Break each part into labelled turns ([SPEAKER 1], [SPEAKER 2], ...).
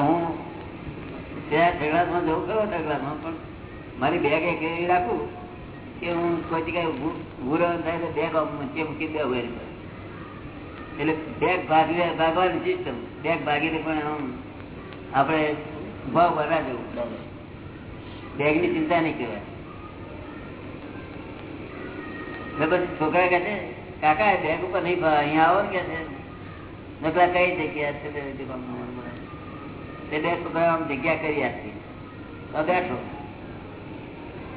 [SPEAKER 1] હું ત્યાં ઠગડામાં જવું ખરો ઠગડામાં પણ મારી બેગ એક એવી રાખું કે હું કોઈ જગ્યાએ ભૂરણ થાય તો બેગ વચ્ચે મૂકી દઉં એટલે બેગ ભાગી ભાગવાની સિસ્ટમ બેગ ભાગીને પણ આમ આપણે ભાવ ભરવા જવું બેગની ચિંતા નહીં કહેવાય પછી છોકરા કહે છે, કાકા બેગ ઉપર નહીં અહીંયા આવો ને કે છે? નકલા કઈ જગ્યા છે તે બે છોકરા આમ જગ્યા કરી આપી. બેઠો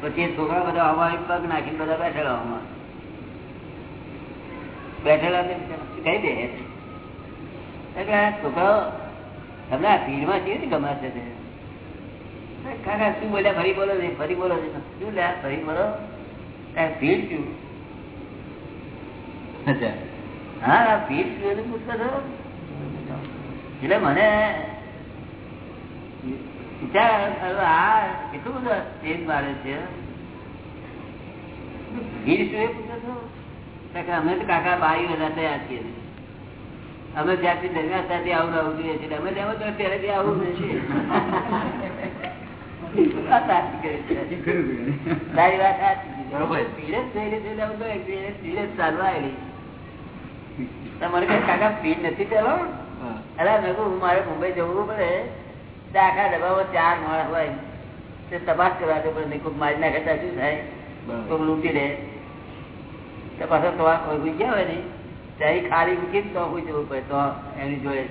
[SPEAKER 1] પછી છોકરા બધા અમારી પગ નાખીને બધા બેઠેલા અમાર બેઠેલા કઈ દે? છોકરાઓ તમને આ ભીડમાં શું બોલ્યા? ફરી બોલો છે ફરી બોલો છે શું લે ફરી બોલો? ભીડ શું? હા શું એવું પૂછતો છો એટલે મને વિચાર આ કેટલું બધું સ્ટેજ મારે છે? ભીડ શું એ પૂછો છો અમે તો કાકા બાઈ બધા તૈયાર છીએ. અમે જ્યાંથી દરમિયાન સાથે આવું આવું જોઈએ છીએ. અમે તેમ તો પહેલેથી આવું નથી તારી વાત તમારે કઈ કાકા સ્પીડ નથી પેલો? મેં કહું મારે મુંબઈ જવું પડે. આખા ડબ્બામાં ચાર માણસ હોય. તે તપાસ કરવા દે પડે કોઈ મારી નાખે શું થાય? કોઈ લૂંટી દે તો પાછો તો કોઈ ગયા હોય ને? ત્યાં ખાલી મૂકી તો કોઈ જવું પડે તો એની જોડે.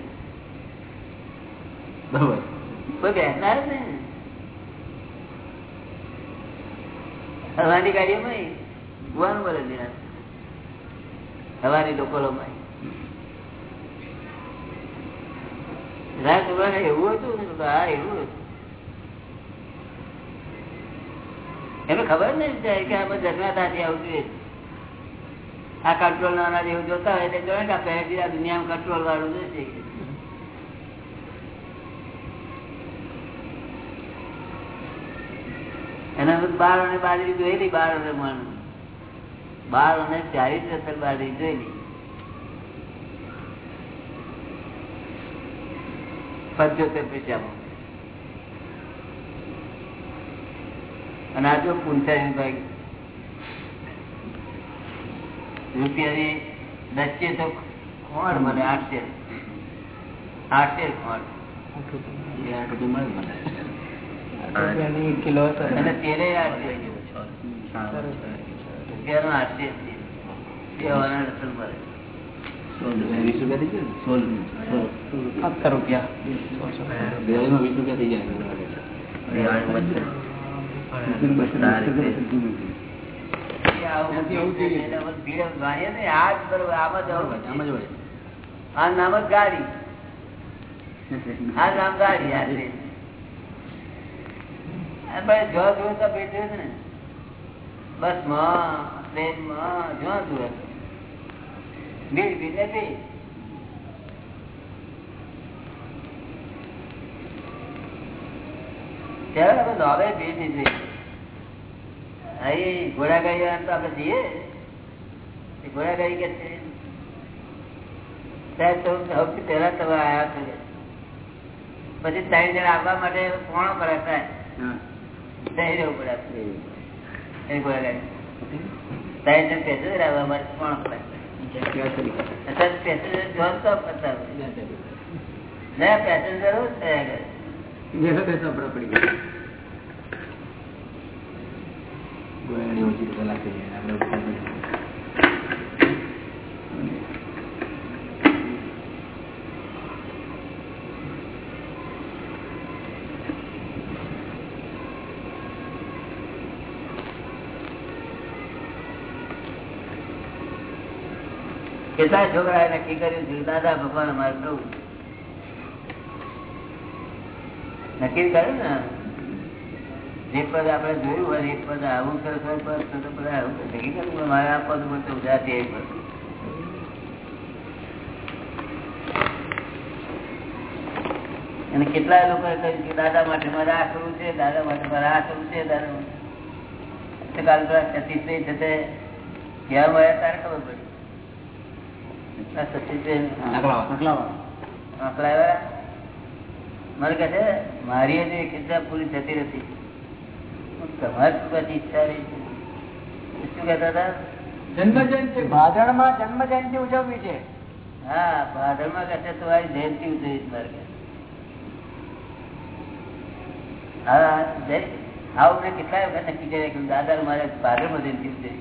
[SPEAKER 1] બરોબર. કોઈ બેસનાર જ નહીં. હવાની ગાડીઓમાં જોવાનું બોલે છે લોકો લોકલોમાં એવું હતું હા ખબર નહીં આવું આ કંટ્રોલ નાના જેવું જોતા હોય એટલે જોડે કે પહેલેથી આ કંટ્રોલ વાળું નથી. એના બાર અને બાજરી જોયેલી બાર અને મણ. બાર અને ચાલીસ રતર બાજરી જોયેલી પંચોતેર પૈસામાં. અને આ જો પૂંછાય ભાઈ રૂપિયાની દસે તો ખોડ મને આઠસે આઠસે ખોડ. કિલો અને તેરે આઠસે વીસ રૂપિયા થઈ જાય નામ જ ગાડી. આ નામ ગાડી જો જોયું તો બેઠે ને. બસમાં ટ્રેનમાં જો જોયું ભીડ ભીડ ને ભીડ ત્યારે આપણે નોવે ભીડ નહીં અહીં ઘોડાગાડી તો આપણે જઈએ. ઘોડાગાડી કે છે? સૌથી પહેલા તમે આવ્યા છો. પછી ત્રણ જણા આવવા માટે કોણ પડે થાય. જઈ રહેવું પડે એ ઘોડાગાડી ત્રણ પેસેન્જર આવવા માટે કોણ પડે પેસેન્જર તો પેસેન્જરો થયા કરે પડી ગયા કેટલા છોકરા નક્કી કર્યું છે, દાદા, ભગવાન અમારે પ્રભુ નક્કી કર્યું ને? જે પદ આપણે જોયું હોય, એક પદ આવું હોય પદ બધા આવું નક્કી કર્યું મારે આ પદ મળતું જાતિ એ પદ. અને કેટલા લોકો કહ્યું કે દાદા માટે મારે આ કરવું છે, દાદા માટે મારે આ કરવું છે, દાદા માટે. કાલ સતીશ છે તે કહેવા મળ્યા તારે ખબર પડી. આંકડા કહે છે મારી હજુ એક પૂરી થતી નથી. તમારી બધી ઈચ્છા રહી શું કહેતા હતા?
[SPEAKER 2] જન્મ જયંતિ ભાદરમાં જન્મ ઉજવવી છે.
[SPEAKER 1] હા ભાદરમાં કહે છે તમારી જયંતિ ઉજવી મારે હા જય આવું મેં કેટલાય વખત નક્કી કર્યા કે દાદા મારે ભાદરમાં જયંતિ ઉજવી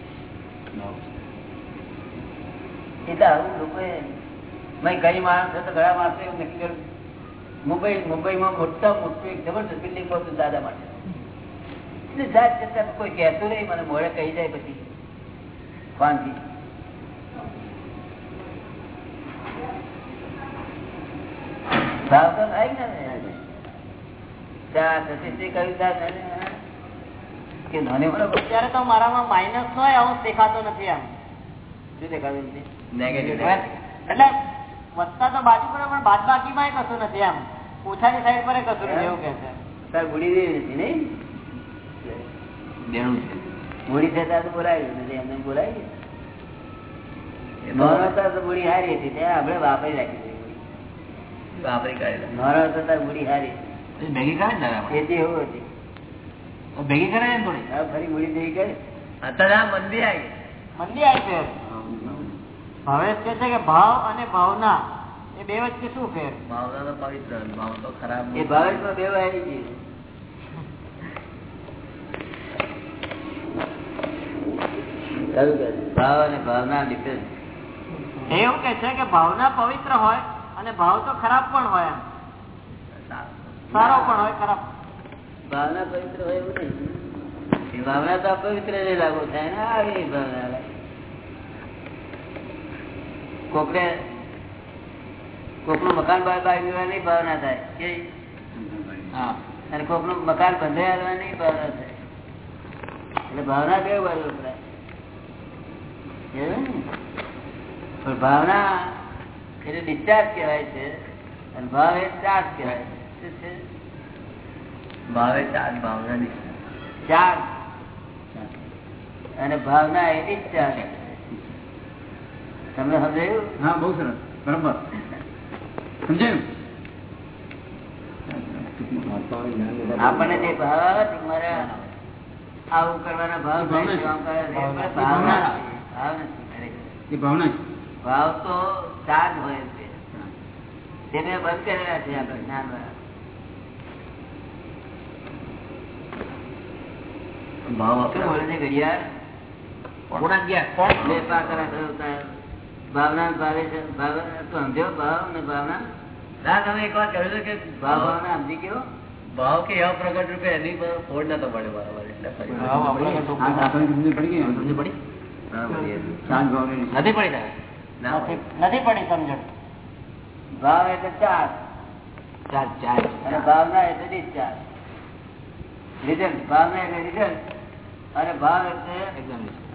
[SPEAKER 1] આવું લોકોએ ગઈ માણસ તો ઘણા માણસો એવું નક્કી કર્યું મુંબઈ, મુંબઈમાં મોટા, મોટું એક જબરદસ્ત બિલ્ડિંગ હતું દાદા માટે. જાત જતા કોઈ કહેતું નહીં, મને મોડે કહી જાય પછી. વાંધી ભાવ તો થાય ને કહ્યું ત્યાં કે નાની મોટો
[SPEAKER 3] તો મારામાં માઇનસ હોય, આવું દેખાતો નથી આમ
[SPEAKER 1] શું દેખાતું નેગેટિવ
[SPEAKER 3] એટલે વધતા તો બાજુ પર પણ બાદ બાકી કશું નથી આમ ઓછાની સાઈડ પર કશું નથી એવું કે છે.
[SPEAKER 1] તાર બુડી દેવી નથી નહીં
[SPEAKER 4] દેણું છે.
[SPEAKER 1] બુડી થતા તો બોલાવ્યું નથી એમને બોલાવી નોનો હતા તો બુડી હારી હતી ત્યાં આપણે વાપરી રાખી દીધી
[SPEAKER 4] વાપરી કાઢેલા
[SPEAKER 1] નોનો હતો તાર બુડી હારી
[SPEAKER 4] ભેગી કરે ને
[SPEAKER 1] એથી એવું હતી.
[SPEAKER 4] ભેગી કરે ને થોડી?
[SPEAKER 1] ફરી બુડી દેવી કરી.
[SPEAKER 4] અત્યારે આ મંદી આવી.
[SPEAKER 3] મંદી આવી છે. ભાવેશ કે છે કે ભાવ અને ભાવના એ બે વચ્ચે શું ફેર?
[SPEAKER 4] ભાવના તો પવિત્ર ભાવ તો ખરાબ
[SPEAKER 1] એ ભાવેશમાં બે આવી ગઈ ભાવ અને ભાવના ડિફરન્સ
[SPEAKER 3] એવું કે છે કે ભાવના પવિત્ર હોય અને ભાવ તો ખરાબ પણ હોય એમ. સારો પણ હોય ખરાબ.
[SPEAKER 1] ભાવના પવિત્ર હોય એવું નહીં. એ ભાવના તો અપવિત્ર જ લાગુ થાય ને આવી ભાવના લાગે. કોકને કોકનું મકાન બહાર બહાર નહીં ભાવના થાય. કેવી?
[SPEAKER 4] હા.
[SPEAKER 1] અને કોકનું મકાન બંધાઈ આવવાની ભાવના થાય. એટલે ભાવના કયું બાજુ વપરાય પણ ભાવના એટલે ડિસ્ચાર્જ કહેવાય છે અને ભાવ એ ચાર્જ કહેવાય છે.
[SPEAKER 4] ભાવે ચાર ભાવના
[SPEAKER 1] ચાર્જ. અને ભાવના એ ડિસ્ચાર્જ. તમને સમજાયું?
[SPEAKER 2] હા બહુ સરસ. બરાબર. સમજાયું?
[SPEAKER 1] આપણને જે ભાવ આવે આવું કરવાના ભાવ ભાવના ભાવ તો ચાર્જ હોય છે. તે બંધ કરેલા છે આપણે જ્ઞાન
[SPEAKER 4] ભાવ
[SPEAKER 1] આપણે બોલે છે ઘડિયાળ?
[SPEAKER 4] કોણ?
[SPEAKER 1] બે પાકરા થતા ભાવના ભાવે સમજો ભાવ ને ભાવના.
[SPEAKER 4] ના તમે એક વાર કહ્યું કે
[SPEAKER 1] ભાવ ભાવના સમજી ગયો?
[SPEAKER 4] ભાવ કે એવા પ્રગટ રૂપે એની ફોડ નતો પડ્યો બરાબર. એટલે ફરી.
[SPEAKER 2] આ આપણને સમજ પડી ગઈ? ને?
[SPEAKER 4] સમજ પડી?
[SPEAKER 2] શાંત ભાવની
[SPEAKER 4] નથી પડી ના
[SPEAKER 3] નથી નથી પડી સમજણ.
[SPEAKER 1] ભાવ એટલે ચાર્જ
[SPEAKER 4] ચાર ચાર.
[SPEAKER 1] અને ભાવના એટલે ડિસ્ચાર્જ રિઝલ્ટ. ભાવના એટલે રિઝલ્ટ. અને ભાવ એટલે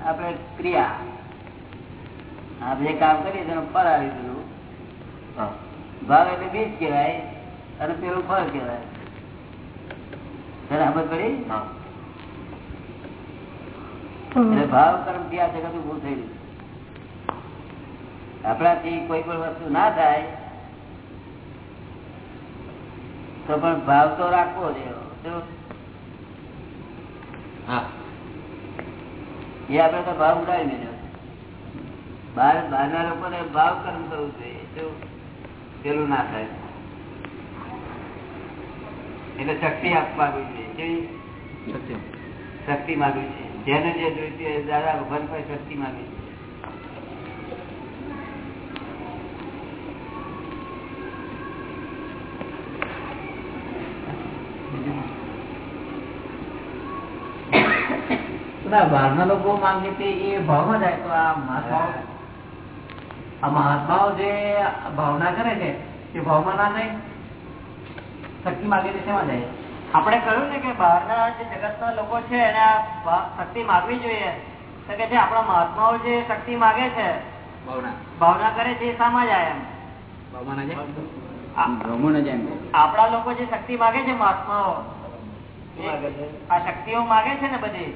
[SPEAKER 1] આપણે ક્રિયા. આપણે કામ કરીએ તેનું ફળ આવી
[SPEAKER 4] દીધું
[SPEAKER 1] ભાવ એટલે બીજ કહેવાય અને પેલું ફળ કહેવાય. તને પડી? એટલે ભાવ કર્મથી આ જગત ઉભું થયેલું આપણાથી કોઈ પણ વસ્તુ ના થાય તો પણ ભાવ તો રાખવો જોઈએ
[SPEAKER 4] હા.
[SPEAKER 1] એ આપણે તો ભાવ ઉડાવી મેળવ્યો બહાર બહારના લોકોને ભાવ કર્મ કરવું જોઈએ પેલું ના થાય. એટલે શક્તિ આપવા જોઈએ શક્તિ. માગવી છે. જેને જે જોઈતી હોય દાદા ભગવાન પાસે શક્તિ માગવી છે.
[SPEAKER 2] બહારના લોકો માંગે છે એ ભાવમાં જાય તો આ મહાત્માઓ આ મહાત્માઓ જે ભાવના કરે છે એ ભાવમાં ના જાય. શક્તિ માગે છે શેમાં જાય.
[SPEAKER 3] આપણે કહ્યું ને કે બહારના જે જગતના લોકો છે એને આ શક્તિ માગવી જોઈએ. તો કે છે આપણા મહાત્માઓ જે શક્તિ માગે છે
[SPEAKER 4] ભાવના.
[SPEAKER 3] ભાવના કરે છે એ શામાં જાય એમ. આપણા લોકો જે શક્તિ માગે છે મહાત્માઓ આ શક્તિઓ માગે છે ને બધી.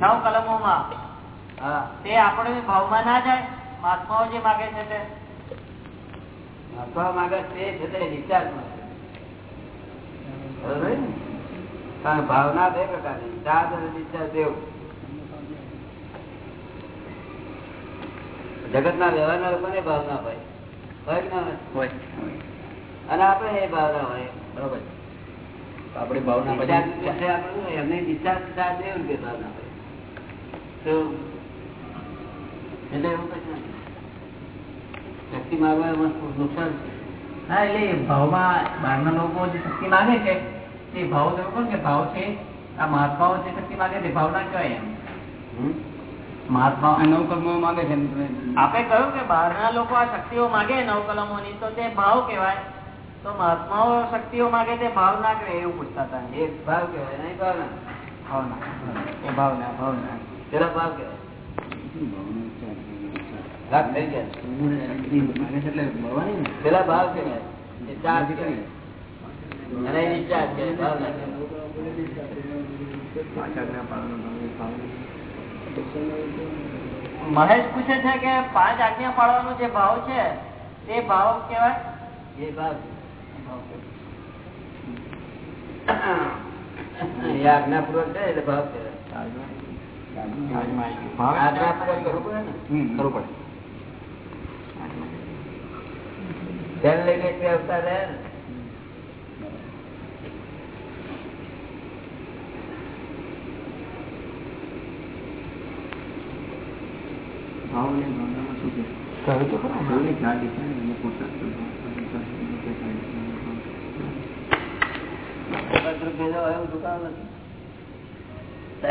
[SPEAKER 3] નવ કલમોમાં.
[SPEAKER 1] હા.
[SPEAKER 3] તે આપણે ભાવમાં ના જાય. મહાત્માઓ જે માગે છે તે?
[SPEAKER 1] આપવા માંગે છે તે ડિસ્ચાર્જ કારણ ભાવના બે પ્રકારની. ચાર્જ અને ડિસ્ચાર્જ દેવું જગત ના લોકો ને ભાવના હોય. હોય ના હોય? અને આપણે એ ભાવના હોય.
[SPEAKER 4] બરોબર આપણી ભાવના પછી
[SPEAKER 1] એમને આપણે એમની ડિસ્ચાર્જ ચાર્જ દેવું કે ભાવના હોય. એટલે એવું કશું. શક્તિ માગવા એમાં નુકસાન છે.
[SPEAKER 2] હા એટલે ભાવમાં બહારના લોકો જે શક્તિ માગે છે તે ભાવ તમે કે ભાવ છે આ મહાત્માઓ જે શક્તિ માગે છે ભાવ ના કહેવાય એમ? મહાત્મા
[SPEAKER 3] આપે કહ્યું કે બહારના લોકો આ શક્તિઓ માગે નવકલમો ની તો તે ભાવ કહેવાય. તો મહાત્માઓ શક્તિઓ માગે તે ભાવ ના કહેવાય એવું પૂછતા હતા.
[SPEAKER 1] એ ભાવ કહેવાય નહીં ભાવના?
[SPEAKER 3] ભાવના. એ ભાવના ભાવના.
[SPEAKER 1] પેલા ભાવ કહેવાય. લાખ થઈ ગયા પેલા ભાવ કહેવાય
[SPEAKER 3] મહેશ પૂછે છે કે પાંચ આજ્ઞા પાડવાનો જે ભાવ છે તે ભાવ કેવાય?
[SPEAKER 1] એ ભાવ એ આજ્ઞાપૂર્વક છે એટલે ભાવ કહેવાય આજ્ઞાપૂર્વક કરવું પડે ને?
[SPEAKER 4] કરવું પડે.
[SPEAKER 1] ધ્યાન લઈને એક અવતાર
[SPEAKER 4] રહે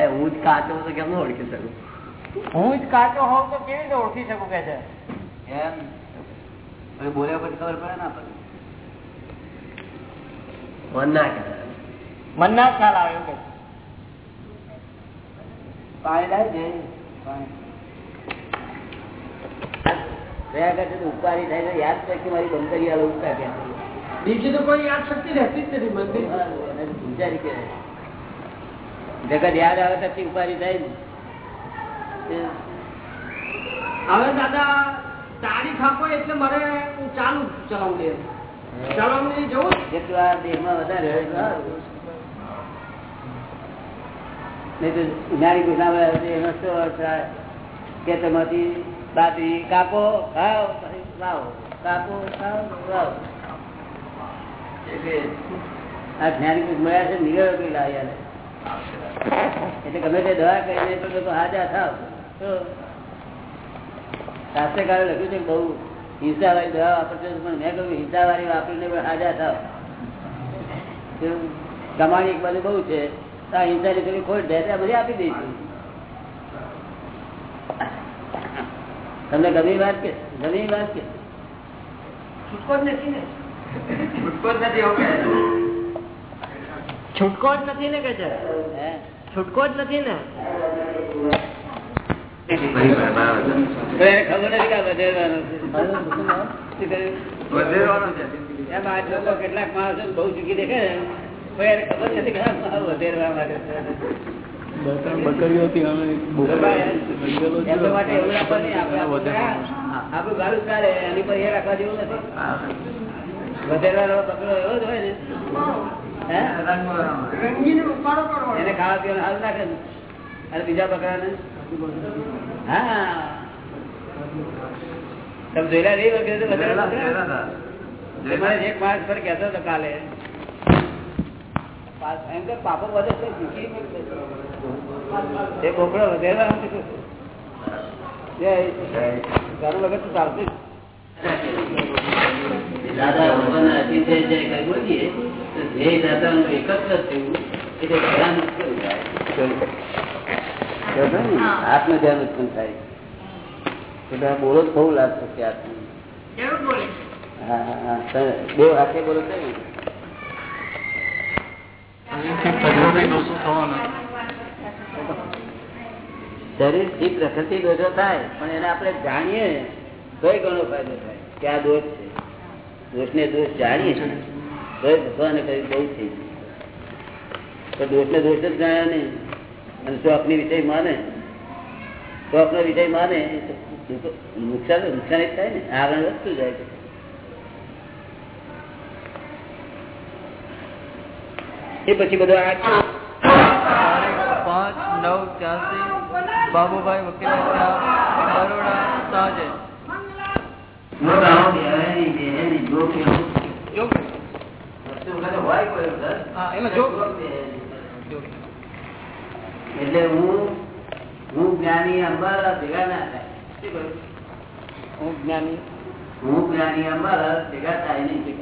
[SPEAKER 4] હું જ કાચો તો કેમ ન ઓળખી શકું
[SPEAKER 3] હું જ કાચો હોઉં તો કેવી રીતે ઓળખી શકું કે છે?
[SPEAKER 1] એમ. બોલ્યા પછી ખબર પડે ને આપણને?
[SPEAKER 4] મન ના કહેવાય
[SPEAKER 3] મન ના ખ્યાલ આવે એવું
[SPEAKER 1] પાણી લાવી રહ્યા કરશે તો ઉપકારી થાય તો યાદ શક્તિ મારી બંધ કરી આલો ઉપકાર કે
[SPEAKER 5] બીજી તો કોઈ યાદ શક્તિ રહેતી જ નથી મંદિર.
[SPEAKER 1] પૂજારી કહેવાય. જગત યાદ આવે પછી ઉપારી થાય ને.
[SPEAKER 5] હવે દાદા તારીખ આપો એટલે મારે હું ચાલુ ચલાવણી ચલાવણી જવું?
[SPEAKER 1] જેટલું આ દેહમાં વધારે નહીં તો જ્ઞાની કે કાપો કાપો ખાવ વાવો એટલે આ જ્ઞાની પુરુષ મળ્યા છે નિગળ કોઈ લાવ્યા એટલે ગમે તે દવા કરીને તો હાજર થાવ. તો શાસ્ત્રકારે લખ્યું છે કે બહુ. હિંસા વાળી દવા વાપરશો તો પણ મેં કહ્યું હિંસા વાળી વાપરીને પણ હાજર થાવ. તો કમાણી એક બાજુ બહુ છે. તો આ હિંસાની થોડી ખોટ જાય ત્યાં બધી આપી દઈશું તમને ગમી વાત કે? ગમી વાત કે?
[SPEAKER 5] છૂટકો જ નથી ને.
[SPEAKER 3] છૂટકો જ નથી ને કે છે
[SPEAKER 1] હે
[SPEAKER 3] છૂટકો જ નથી ને
[SPEAKER 1] તો એને ખબર નથી કે આ વધેરવાનું છે. શું કર્યું? એમ આ લોકો કેટલાક માણસો બહુ ચૂકી દેખે ખબર નથી વધેરવા માટે નહીં, આપણે એની પર એ રાખવા જેવું નથી વધેરવાનો બકરો એવો જ હોય ને એને ખાવા પીવાનું હાલ નાખે ને. અને બીજા બકરાને હા. તમે જોયેલા નહીં વખતે એક માણસ પર કહેતો હતો કાલે. એમ કે પાપો વધે છે એ બોકડો વધેલા ઘણું વખત ચાલતું દાદા ભગવાનના અતિશય જે કઈ બોલીએ તો જે દાદાનું એકત્ર થયું એટલે ધ્યાન ઉત્પન્ન થાય. બરાબર ને? આત્મ ધ્યાન ઉત્પન્ન થાય. એટલે આ બોલો તો બહુ લાભ થશે આત્મ. હા હા હા. બે હાથે બોલો છો શરીરથી પ્રકૃતિ દોષો થાય પણ એને આપણે જાણીએ તો ઘણો ફાયદો થાય કે આ દોષ છે. દોષ ને દોષ જાણીએ તો ભગવાને કહ્યું બહુ થઈ તો દોષ ને દોષ જ જાણ્યા નહીં. અને જો આપણી વિષય માને તો આપણો વિષય માને નુકસાન નુકસાન જ થાય ને આરણ વધતું જાય
[SPEAKER 2] એ પછી બધો
[SPEAKER 4] પાંચ નવ ચ્યાસી બાબુભાઈ વકીલ બરોડા સાંજે
[SPEAKER 1] હોય કોઈ
[SPEAKER 2] એમાં જો
[SPEAKER 1] એટલે હું હું જ્ઞાની અંબાલા ભેગા ના થાય.
[SPEAKER 2] હું જ્ઞાની?
[SPEAKER 1] હું જ્ઞાની અંબાલા ભેગા થાય નહીં?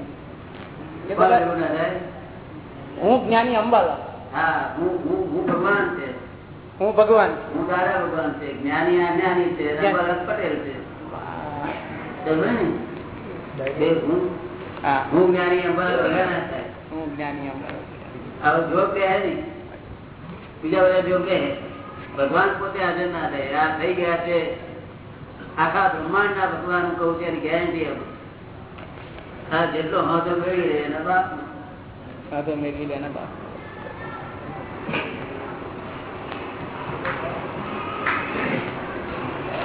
[SPEAKER 2] હું જ્ઞાની અંબાલા.
[SPEAKER 1] હા હું હું હું ભગવાન છે.
[SPEAKER 2] હું ભગવાન.
[SPEAKER 1] હું દાદા ભગવાન છે. જ્ઞાની આ જ્ઞાની છે. અંબાલાલ પટેલ છે. હું. જ્ઞાની અંબાલા ભેગા ના થાય.
[SPEAKER 2] હું જ્ઞાની અંબાલા.
[SPEAKER 1] હવે જો કે બીજા બધા જોગ બે ભગવાન પોતે હાજર ના થાય. આ થઈ ગયા છે. આખા બ્રહ્માંડ ના ભગવાન હું કહું છું એની ગેરંટી આપું હા જેટલો હોતો મેળવી લે એના બાપ
[SPEAKER 2] હા તો મેળવી લે ને બાપ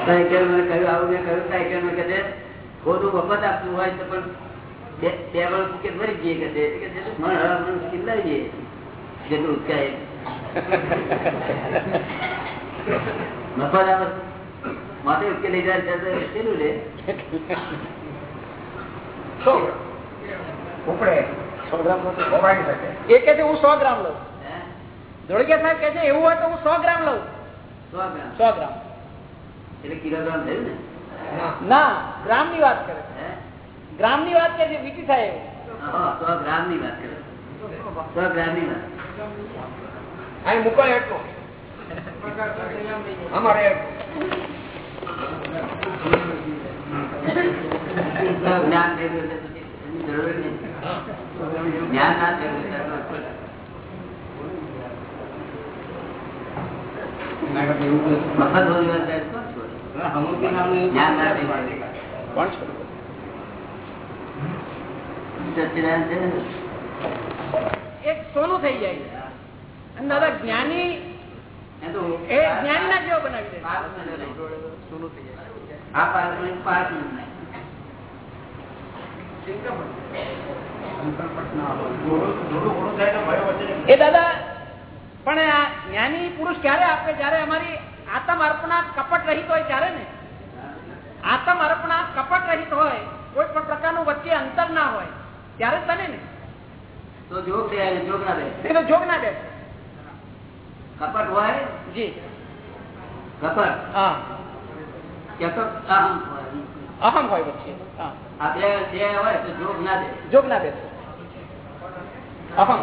[SPEAKER 1] સાયકલ મને કહ્યું આવું મેં કહ્યું સાયકલ મેં કહે છે ખોટું વખત આપતું હોય તો પણ બે બે વખત કે ભરી જઈએ કે છે. કે છે મન હરા મન કિલ્લાઈ જઈએ જેટલું ઉચકાય. મફત આવે માથે ઉકેલી જાય છે તો કેટલું લે
[SPEAKER 2] સો ગ્રામ એ કે છે હું સો ગ્રામ લઉં
[SPEAKER 1] હે?
[SPEAKER 2] ધોળકિયા સાહેબ કે છે એવું હોય તો હું સો ગ્રામ લઉં
[SPEAKER 1] સો ગ્રામ
[SPEAKER 2] સો ગ્રામ
[SPEAKER 1] એટલે કિલોગ્રામ થયું ને?
[SPEAKER 2] ના. ગ્રામની વાત કરે.
[SPEAKER 1] હે?
[SPEAKER 2] ગ્રામની વાત કે છે વીટી સાહેબ
[SPEAKER 1] હા, સો ગ્રામની વાત કરે. સો ગ્રામની વાત.
[SPEAKER 2] અહીં મુકાય એટલું અમારે
[SPEAKER 1] જ્ઞાન ના?
[SPEAKER 2] એક સોનું થઈ જાય દાદા જ્ઞાની
[SPEAKER 1] એ
[SPEAKER 2] જ્ઞાની ના જેવો બનાવી દે.
[SPEAKER 1] પાંચ મિનિટ નહીં. આ પાંચ મિનિટ પાંચ મિનિટ
[SPEAKER 2] એ દાદા પણ આ જ્ઞાની પુરુષ ક્યારે આપે? જયારે અમારી આત્મ અર્પણા કપટ રહિત હોય ત્યારે ને. આત્મ અર્પણા કપટ રહિત હોય કોઈ પણ પ્રકારનું વચ્ચે અંતર ના હોય ત્યારે જ બને ને.
[SPEAKER 1] તો જોગ જોગ ના દે
[SPEAKER 2] એ તો જોગ ના દે
[SPEAKER 1] કપટ હોય?
[SPEAKER 2] જી.
[SPEAKER 1] કપટ?
[SPEAKER 2] હા.
[SPEAKER 1] અહમ હોય.
[SPEAKER 2] અહમ હોય વચ્ચે હા.
[SPEAKER 1] બે જે હોય તો જોગ ના દે.
[SPEAKER 2] જોગ ના દે. અહમ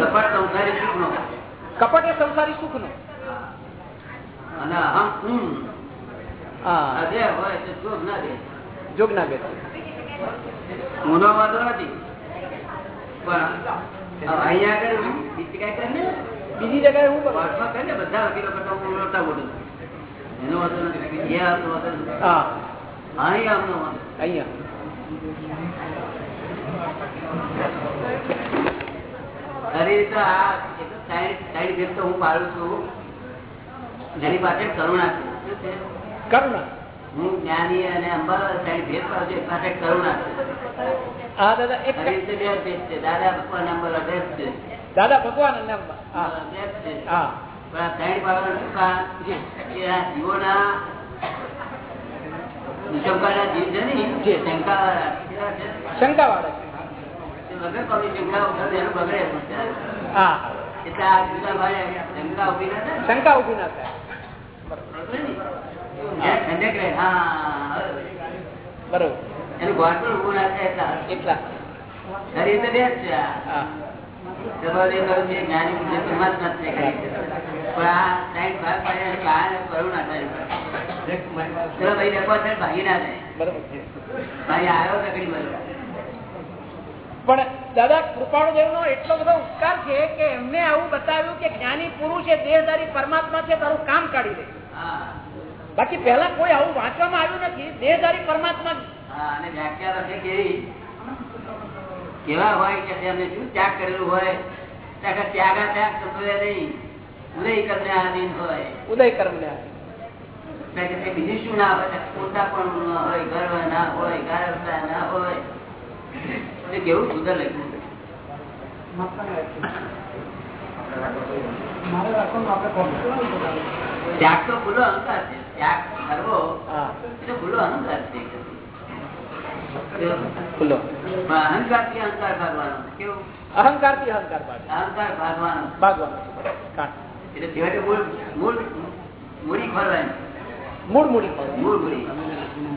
[SPEAKER 1] કપટ સંસારી સુખનો
[SPEAKER 2] કપટ એ સંસારી સુખ નો.
[SPEAKER 1] અને અહમ હમ
[SPEAKER 2] હા.
[SPEAKER 1] બે હોય તો જોગ ના દે.
[SPEAKER 2] જોગ ના દે.
[SPEAKER 1] ઊંધો વાંધો નથી. પણ બીજી
[SPEAKER 2] જગ્યાએ હું
[SPEAKER 1] બધા વકીલો કરતા હું મોટા બોલું એનો વાંધો નથી એ આવતો વાંધો નથી
[SPEAKER 2] હા.
[SPEAKER 1] અહીં આમનો વાંધો.
[SPEAKER 2] અહીંયા.
[SPEAKER 1] ખરી રીતે આ સાઈડ સાઈડ ભેદ તો હું પાડું છું. જેની પાસે કરુણા છે.
[SPEAKER 2] કરુણા?
[SPEAKER 1] હું જ્ઞાની અને અંબાલા સાઈડ ભેદ પાડું છું એક પાસે કરુણા
[SPEAKER 2] હા દાદા એક
[SPEAKER 1] દાદા ભગવાન અંબાલા બેસ્ટ છે.
[SPEAKER 2] દાદા ભગવાન અને હા.
[SPEAKER 1] બેસ્ટ છે.
[SPEAKER 2] હા.
[SPEAKER 1] પણ આ સાઈડ પાડવાનું શું કારણ? કે આ જીવોના નિશંકાના જીવ છે ને
[SPEAKER 2] જી.
[SPEAKER 1] શંકા કેવા છે?
[SPEAKER 2] શંકા વાળા છે.
[SPEAKER 1] તે વગર કોની શંકા ઉઠાવે એનું બગડે છે.
[SPEAKER 2] હા.
[SPEAKER 1] એટલે આ જુદા ભાઈ શંકા ઊભી ના
[SPEAKER 2] શંકા ઊભી ના થાય.
[SPEAKER 1] બરોબર. ના થાય એટલા. બે જ છે જ્ઞાની પરમાત્મા જ છે પણ આ સાઈડ ભાગ પાડે એટલે કરુણા થાય. ભાઈ ડબ્બો છે, ભાગી ના જાય. ભાઈ આવ્યો તકડી મળ્યો.
[SPEAKER 2] પણ દાદા કૃપાણુદેવ નો એટલો બધો ઉપકાર છે કે એમને આવું બતાવ્યું કે જ્ઞાની પુરુષ એ દેહધારી પરમાત્મા છે તારું કામ કાઢી દે
[SPEAKER 1] હા
[SPEAKER 2] બાકી પહેલા કોઈ આવું વાંચવામાં આવ્યું નથી દેહધારી પરમાત્મા
[SPEAKER 1] અને વ્યાખ્યા લખે કેવી? કેવા હોય કે તેમને શું ત્યાગ કરેલું હોય? ત્યાગા ત્યાગ સંભવે નહીં ઉદય કરને આધીન હોય.
[SPEAKER 2] ઉદય કર્મ ને
[SPEAKER 1] ત્યાં બીજું શું ના હોય? પોતા પણ ના હોય ગર્વ ના હોય ગારવતા ના હોય. કેવું સુંદર લખ્યું ત્યાગ તો ખુલ્લો અહંકાર છે. ત્યાગ કરવો એ તો ખુલ્લો અહંકાર છે.
[SPEAKER 2] ખુલ્લો
[SPEAKER 1] પણ અહંકારથી અહંકાર ભાગવાનો કેવું
[SPEAKER 2] અહંકારથી અહંકાર ભાગ
[SPEAKER 1] અહંકાર ભાગવાનો
[SPEAKER 2] ભાગવાનો કાંઠ.
[SPEAKER 1] એટલે છેવટે મૂળ મૂળ મૂડી ખોરવાની
[SPEAKER 2] મૂળ મૂડી પર.
[SPEAKER 1] મૂળ મૂડી અહીંયા.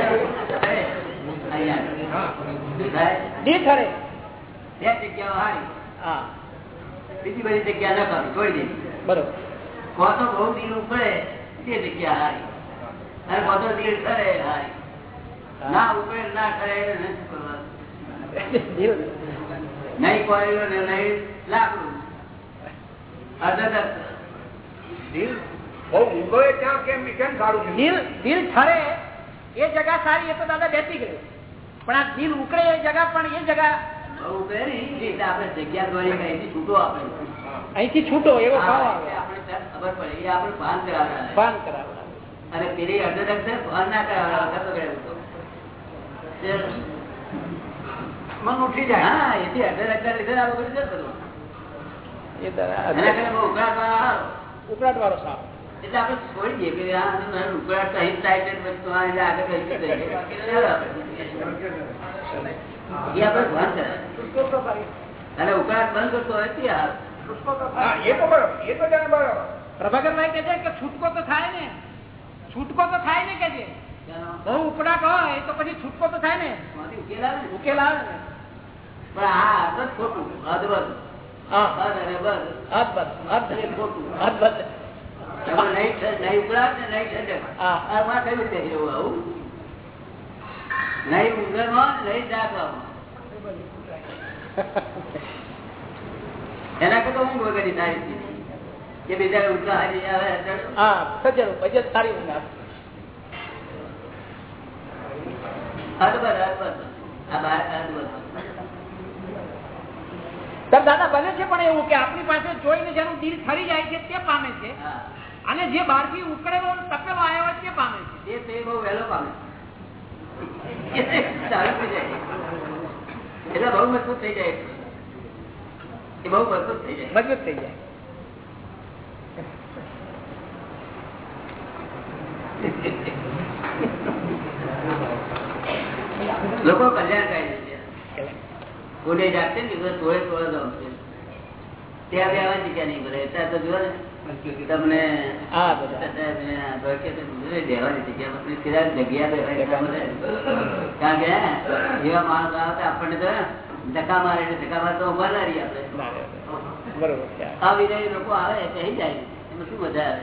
[SPEAKER 2] દી ઠરે
[SPEAKER 1] બે જગ્યાઓ હારી
[SPEAKER 2] હા.
[SPEAKER 1] બીજી બધી જગ્યા ન કરવી છોડી દેવી
[SPEAKER 2] બરોબર.
[SPEAKER 1] કોતો બહુ દિલ ઉપડે તે જગ્યા હારી અને કોતો દિલ કરે હારી ના ઉપડે ના કરે એને શું કરવાનું.
[SPEAKER 2] ધીરે.
[SPEAKER 1] નહીં કોયલો ને નહીં લાકડું અડધા
[SPEAKER 2] દિલ દિલ ઠરે એ જગા સારી એ તો દાદા બેસી ગયું પણ આ દિલ ઉકળે એ જગા પણ એ જગા.
[SPEAKER 1] આપણે જગ્યા કઈ છૂટો
[SPEAKER 2] અહીંથી છૂટો એવો
[SPEAKER 1] ખબર પડે એ આપણે ભાન અને પેલી ના
[SPEAKER 2] મન ઉઠી જાય.
[SPEAKER 1] હા એથી અડધો અક્ષર લીધે આ બધું હારો.
[SPEAKER 2] ઉકળાટ વાળો સાપ
[SPEAKER 1] એટલે આપણે છોડી દઈએ કે આ ઉકળાટ અહીં પછી તો આ તો. એ. અને ઉકળાટ બંધ કરતો હોય તે હારું.
[SPEAKER 2] પ્રભાકરભાઈ કે છે કે છૂટકો તો થાય ને છૂટકો તો થાય ને કે છે બહુ ઉકળાટ હોય તો પછી છૂટકો તો થાય ને
[SPEAKER 1] ઉકેલ આવે ને.
[SPEAKER 2] ઉકેલ આવે ને
[SPEAKER 1] પણ આ જ ખોટું અધવત. નહીં ઉકળાટ ને નહીં ઠંડક. આમાં કઈ રીતે એવું આવું? નહીં ઊંઘરમાં, નહીં જાગવામાં. એના કરતા હું વગરની સારી છે. કે બીજા ઊંઘા હારી આવે અત્યારે
[SPEAKER 2] હા સજ્જન પછી સારી ઊંઘ આવે
[SPEAKER 1] અદભુત, અદભુત. આ બાર અદભુત.
[SPEAKER 2] સર દાદા બને છે પણ એવું કે આપણી પાસે જોઈને જેનું દિલ ઠરી જાય છે તે પામે છે અને જે બહારથી ઉકળેલો તપેલો આવ્યો તે પામે છે
[SPEAKER 1] તે બહુ વહેલો પામે જાય એટલે બહુ મજબૂત થઈ જાય. એ બહુ મજબૂત થઈ જાય.
[SPEAKER 2] મજબૂત થઈ જાય.
[SPEAKER 1] લોકો કલ્યાણકારી છે કોને જાતે ને તો તોડે તોડે છે ત્યાં બે આવવાની જગ્યા નહીં ભરે ત્યાં તો જોવા ને તમને
[SPEAKER 2] હા દાદા
[SPEAKER 1] બેહવાની જગ્યા પછી સીધા જગ્યા બેહાય એટલા બધા. કારણ કે એવા માણસ આવે આપણને તો ધક્કા મારે ધક્કા મારે તો ઊભા ના રહીએ આપણે.
[SPEAKER 2] બરોબર છે
[SPEAKER 1] આ વિનયી લોકો આવે કહી જાય. એમાં શું મજા આવે?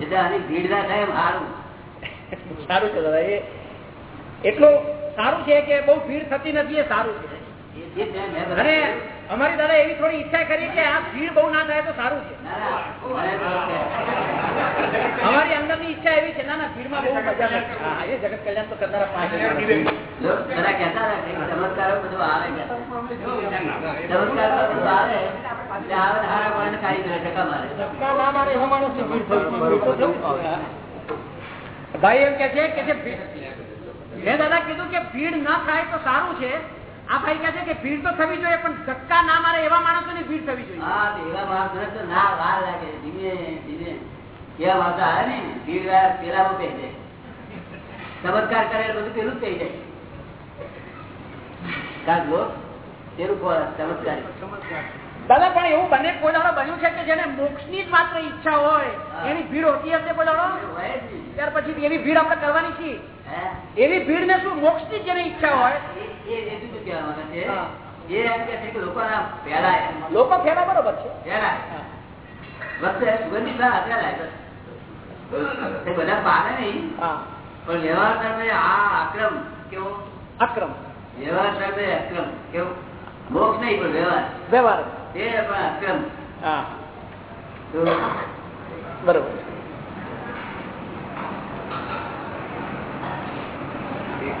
[SPEAKER 1] એટલે આની ભીડ ના થાય એમ સારું.
[SPEAKER 2] સારું છે દાદા એ એટલું સારું છે કે બહુ ભીડ થતી નથી એ સારું છે. અને અમારી દાદા એવી થોડી ઈચ્છા કરી કે આ ભીડ બહુ ના થાય તો સારું છે. અમારી અંદર અંદરની ઈચ્છા એવી છે ના ના ભીડમાં બહુ મજા નથી. એ જગત કલ્યાણ તો કરનારા પાંચ
[SPEAKER 1] ચમત્કારો બધું આવે ચમત્કાર બધું આવે ને
[SPEAKER 2] ના ભીડ. ભાઈ એમ કે છે કે ભીડ- મેં દાદા કીધું કે ભીડ ના થાય તો સારું છે આ ભાઈ કહે છે કે ભીડ તો થવી જોઈએ પણ ધક્કા ના મારે એવા માણસોની ભીડ થવી જોઈએ.
[SPEAKER 1] હા એવા માણસોને તો ના વાર લાગે. ધીમે ધીમે. એવા માણસો આવે ને ભીડ વાર થઈ જાય. ચમત્કાર કરે બધું પેલું જ થઈ જાય. લોક પેલું
[SPEAKER 2] દાદા પણ એવું બને કોઈ દાડો બન્યું છે કે જેને મોક્ષની જ માત્ર ઈચ્છા હોય એની ભીડ હોતી હશે કોઈ દાડો ત્યાર પછી એની ભીડ આપણે કરવાની છે
[SPEAKER 1] હે?
[SPEAKER 2] એવી ભીડ ને શું મોક્ષની જેને ઈચ્છા હોય? લોકો ફેરા બરોબર છે.
[SPEAKER 1] બધા નહીં. પણ વ્યવહાર આ આક્રમ કેવો?
[SPEAKER 2] આક્રમ.
[SPEAKER 1] વ્યવહાર ધર્મે અક્રમ કેવું? મોક્ષ નહીં પણ વ્યવહાર.
[SPEAKER 2] વ્યવહાર.
[SPEAKER 1] એ પણ અક્રમ
[SPEAKER 2] હા.
[SPEAKER 1] તો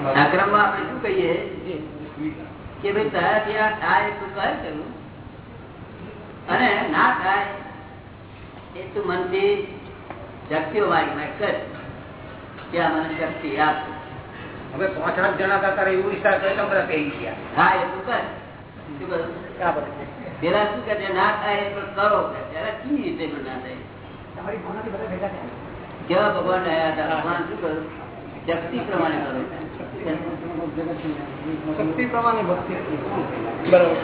[SPEAKER 2] બરોબર
[SPEAKER 1] અક્રમમાં આપણે શું કહીએ? કે ભાઈ તારા ત્યાં થાય તું કહે કરું અને ના થાય એ તું મનથી શક્તિઓ મારી મારી કર કે આ મને શક્તિ આપ
[SPEAKER 6] હવે પાંચ આઠ જણા હતા તારે એવું વિસ્તાર કરે તો કહી ગયા.
[SPEAKER 1] હા એ તું કર. શું કરું પેલા શું કે ના થાય પણ કરો કે ત્યારે કેવી રીતે પણ ના થાય?
[SPEAKER 6] તમારી ભગવાન ભેગા
[SPEAKER 1] કેવા ભગવાન રહ્યા હતા? ભગવાન શું કરું શક્તિ પ્રમાણે કરો.
[SPEAKER 6] શક્તિ પ્રમાણે ભક્તિ
[SPEAKER 2] બરોબર.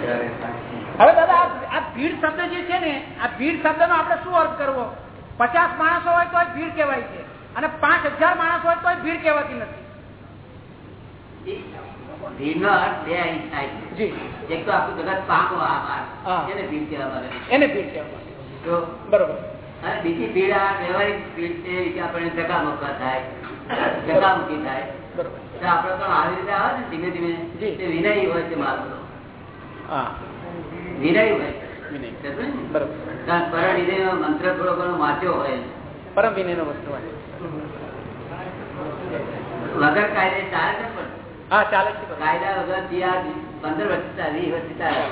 [SPEAKER 2] હવે દાદા આ- આ ભીડ શબ્દ જે છે ને આ ભીડ શબ્દ નો આપણે શું અર્થ કરવો? પચાસ માણસો હોય તો ભીડ કહેવાય છે અને પાંચ હજાર માણસ હોય તો ભીડ કહેવાતી નથી.
[SPEAKER 1] ભીડનો અર્થ બે થાય છે.
[SPEAKER 2] જી.
[SPEAKER 1] એક તો આખું જગત પાકો આ માર
[SPEAKER 2] હા.
[SPEAKER 1] એને ભીડ કહેવા આવે
[SPEAKER 2] એને ભીડ કહેવાય બરોબર.
[SPEAKER 1] અને બીજી ભીડ આ વ્યવહારિક ભીડ છે આપણે આપણને ધક્કામુક્કા થાય ધક્કામુક્કી થાય.
[SPEAKER 2] પરમ વિનય નો? વસ્તુ હોય
[SPEAKER 1] વગર કાયદે ચાલે છે પણ.
[SPEAKER 2] હા ચાલે છે
[SPEAKER 1] કાયદા વગર ત્યાં પંદર વર્ષ ચાલી વર્ષ ચાલે.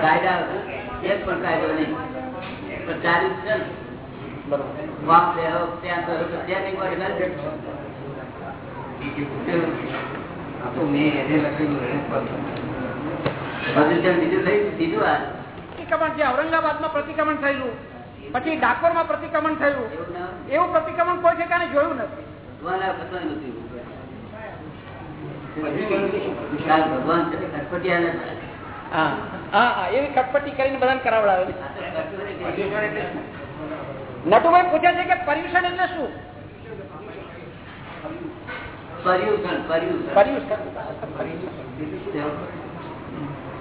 [SPEAKER 1] કાયદા વગર. એક પણ કાયદો નહીં. પણ ચાલુ છે
[SPEAKER 2] બરોબર.
[SPEAKER 1] ત્યાં કરો ત્યાં નહીં
[SPEAKER 6] તો મેં
[SPEAKER 2] પ્રતિક્રમણ છે ઔરંગાબાદમાં પ્રતિક્રમણ થયેલું પછી ડાકોરમાં પ્રતિક્રમણ થયું
[SPEAKER 1] એવું
[SPEAKER 2] પ્રતિક્રમણ કોઈ ઠેકાણે જોયું નથી.
[SPEAKER 1] ભગવાન
[SPEAKER 2] એવી કટપટી કરીને બધા કરાવડાવે નટુભાઈ પૂછે છે કે પર્યુષણ એટલે શું?
[SPEAKER 1] પર્યુષણ પર્યુષણ.
[SPEAKER 2] પર્યુષણ.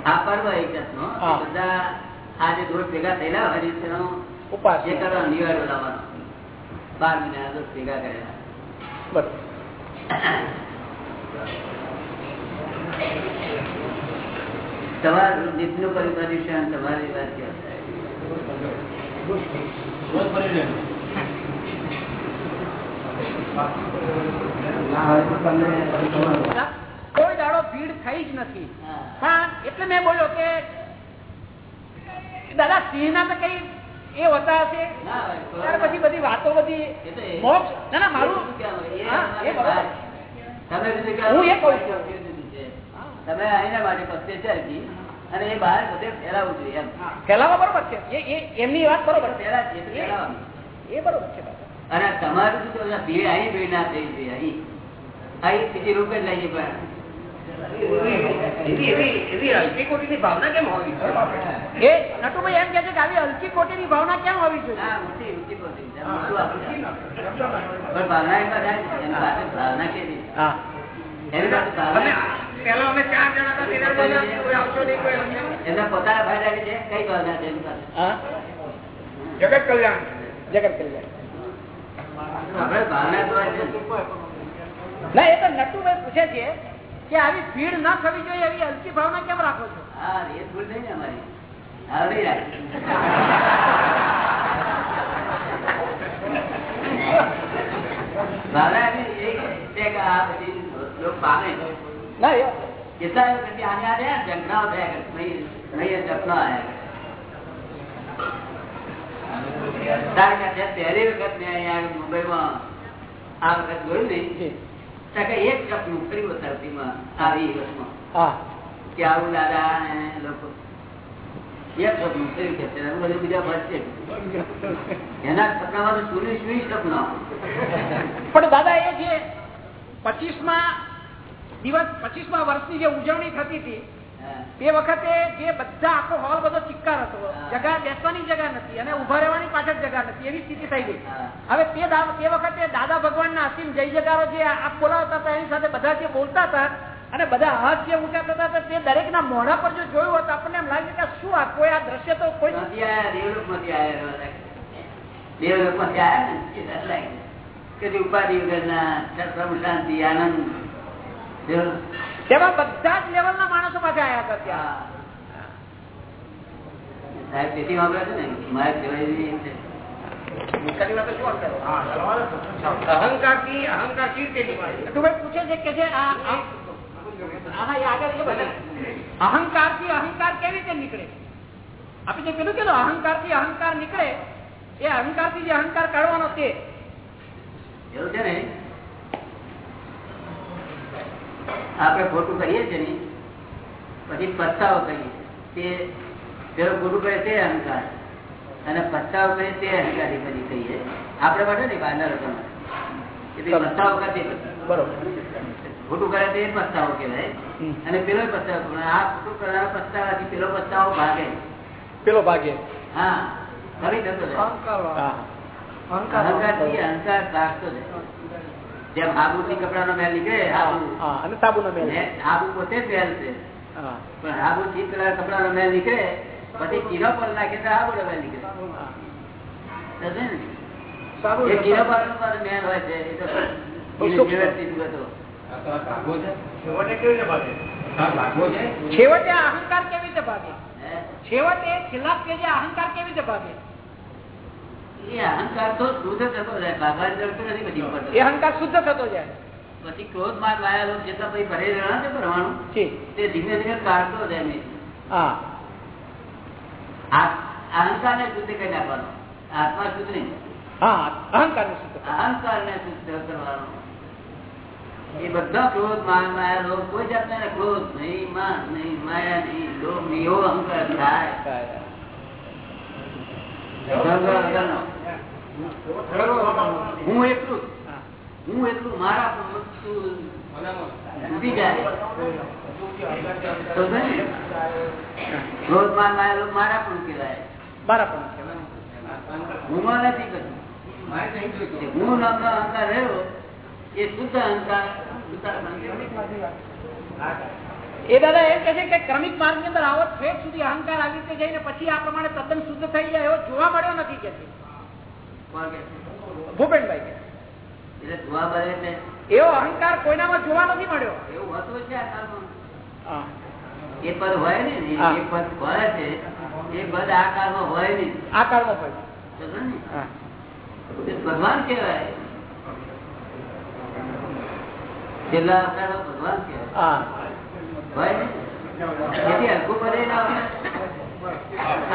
[SPEAKER 1] આ પર્વ એક જાતનો. બધા આ જે દોષ ભેગા થયેલા હોય તેનો
[SPEAKER 2] ઉપાસ.
[SPEAKER 1] જે કરવાનો નિવાડો લાવવાનો. બાર મહિના દોષ ભેગા કરેલા. તમારું નિત્યનું તમારી વાત કહેવાય.
[SPEAKER 6] ના
[SPEAKER 2] કોઈ દાડો ભીડ થઈ જ નથી. પણ એટલે મેં બોલ્યો કે દાદા સિંહના તો કઈ એ હોતા હશે? ત્યાર પછી બધી વાતો બધી મોક્ષ. ના ના મારું હા, એ
[SPEAKER 1] કહો. તમે અહીંના માટે ચાલજી અને એ બહાર બધે ફેલાવવું જોઈએ એમ.
[SPEAKER 2] ફેલાવા બરોબર છે. એમની વાત બરોબર છે. એ- બરોબર છે.
[SPEAKER 1] અને તમારું શું ભીડ અહીં ભીડ ના થઈ જોઈએ અહીં
[SPEAKER 6] ભાવના કેમ હોવી
[SPEAKER 1] પોતાના ફાયદા છે? કઈ ભાવના છે
[SPEAKER 6] જગત કલ્યાણ.
[SPEAKER 2] જગત કલ્યાણ.
[SPEAKER 1] આપડે ભાવના તો.
[SPEAKER 2] ના એ તો નટુભાઈ પૂછે છે કે આવી ભીડ ના થવી જોઈએ એવી હલકી ભાવના કેમ રાખો છો?
[SPEAKER 1] હા એ ભૂલ અમારી. નહીં. નહીં નહીં અત્યારે પહેલી વખત મેં અહીંયા મુંબઈમાં આ વખત જોયું ને
[SPEAKER 2] જી.
[SPEAKER 1] તો કે એક સપનું ફરી વખતમાં આવી વર્ષમાં કે આવું દાદા લોકો. એક સપનું ફરી કે છે અને બધું બીજા વધશે એના સપનામાં તો સુની સુની સપના
[SPEAKER 2] પણ દાદા એ જે પચીસમાં દિવસ પચીસમાં વર્ષની જે ઉજવણી થતી હતી તે વખતે જે બધા આખો હોલ બધો ચિક્કાર હતો. જગા બેસવાની જગા નથી અને ઊભા રહેવાની પાછળ જગા નથી. એવી સ્થિતિ થઈ ગઈ. હવે તે તે વખતે દાદા ભગવાનના અસીમ જય જગારો જે આપ બોલાવતા હતા એની સાથે બધા જે બોલતા હતા અને બધા હાથ જે ઊંચા હતા તે દરેકના મોઢા પર જો જોયું હોત આપણને એમ લાગે કે શું આ કોઈ આ દ્રશ્ય તો કોઈ
[SPEAKER 1] નથી ને, એ. કે ઉપાધિ વગરના સત્સંગ, શાંતિ આનંદ
[SPEAKER 2] તેમાં બધા જ લેવલના માણસો પાસે આવ્યા હતા ત્યાં.
[SPEAKER 1] હા. સાહેબ તેથી વાપરે છે ને? મારે કહેવાય એમ છે.
[SPEAKER 6] મુશ્કેલી વાત તો શું કરો અહંકારથી અહંકાર કેવી રીતે નીકળે
[SPEAKER 2] નટુભાઈ પૂછે છે કે જે આ આ-
[SPEAKER 3] આના એ આગળ એ બધા. અહંકારથી અહંકાર કેવી રીતે નીકળે? આપણે જે પેલું કીધું અહંકારથી અહંકાર નીકળે એ અહંકારથી જે અહંકાર કાઢવાનો તે
[SPEAKER 1] એવું છે ને? આપણે ખોટું કરીએ છીએ ને પછી પસ્તાવો કરીએ તે પેલો ખોટું કરે તે અહંકાર. અને પસ્તાવો કરે તે અહંકારી પછી કહીએ. આપણે માટે ને બહારના લોકો માટે. પસ્તાવો કરે
[SPEAKER 3] બરોબર.
[SPEAKER 1] ખોટું કરે તે પસ્તાવો કહેવાય. અને પેલો પસ્તાવો આ ખોટું કરનાર પસ્તાવાથી પેલો પસ્તાવો ભાગે.
[SPEAKER 3] પેલો ભાગે.
[SPEAKER 1] હા. ફરી થતો અહંકાર અહંકારથી અહંકાર ભાગતો જાય. જેમ હાબુથી કપડાનો મેલ નીકળે
[SPEAKER 3] અને સાબુ નો મેલ
[SPEAKER 1] આબુ પોતે જ મેલ છે. પણ આબુ થી પેલા કપડાનો મેલ નીકળે પછી ચીરો પર નાખે તો આબુ મેલ નીકળે. ને? નો મેલ.
[SPEAKER 3] છેવટે અહંકાર કેવી રીતે ભાગે? છેવટે છેલ્લા સ્ટેજે અહંકાર કેવી રીતે ભાગે?
[SPEAKER 1] એ અહંકાર તો શુદ્ધ થતો જાય. ભાગવાની જરૂર નથી બધી ઉપર
[SPEAKER 3] એ અહંકાર શુદ્ધ થતો જાય.
[SPEAKER 1] પછી ક્રોધ માર્ગ માયા લોભ જેટલા પછી ભરે રહ્યા છે
[SPEAKER 3] ભરવાનું.
[SPEAKER 1] તે ધીમે ધીમે કાઢતો જાય.
[SPEAKER 3] હા.
[SPEAKER 1] અહંકાર ને શુદ્ધ કરી નાખવાનો. આત્મા શુદ્ધ નહીં.
[SPEAKER 3] અહંકાર ને શુદ્ધ
[SPEAKER 1] અહંકાર ને શુદ્ધ કરવાનો. એ બધા ક્રોધ માન માયા લોભ કોઈ જાતના ને ક્રોધ નહીં માન નહીં માયા નહીં લોભ નહીં એવો અહંકાર થાય. હું એટલું. હું એટલું મારા પણ મારા પણ કહેવાય
[SPEAKER 3] બરાબર છે.
[SPEAKER 1] હું નથી કરતું હું અહંકાર રહ્યો એ શુદ્ધ અહંકાર
[SPEAKER 3] એ દાદા એમ કે છે કે ક્રમિક માર્ગની અંદર આવો છેક સુધી અહંકાર આવી રીતે જઈને પછી આ પ્રમાણે તદ્દન શુદ્ધ થઈ જાય એવો જોવા મળ્યો નથી કે? ભૂપેનભાઈ
[SPEAKER 1] એટલે ધોવા
[SPEAKER 3] એવો અહંકાર કોઈનામાં જોવા નથી મળ્યો.
[SPEAKER 1] એવું હતું છે. એ પદ હોય ને એ પદ ભરે છે એ પદ આ કાળમાં હોય
[SPEAKER 3] હોય.
[SPEAKER 1] ને?
[SPEAKER 3] હા.
[SPEAKER 1] એ ભગવાન કેવાય છેલ્લા અવતારમાં ભગવાન
[SPEAKER 3] કેવાય
[SPEAKER 1] હોય ને? હલકું પડે ના હોય.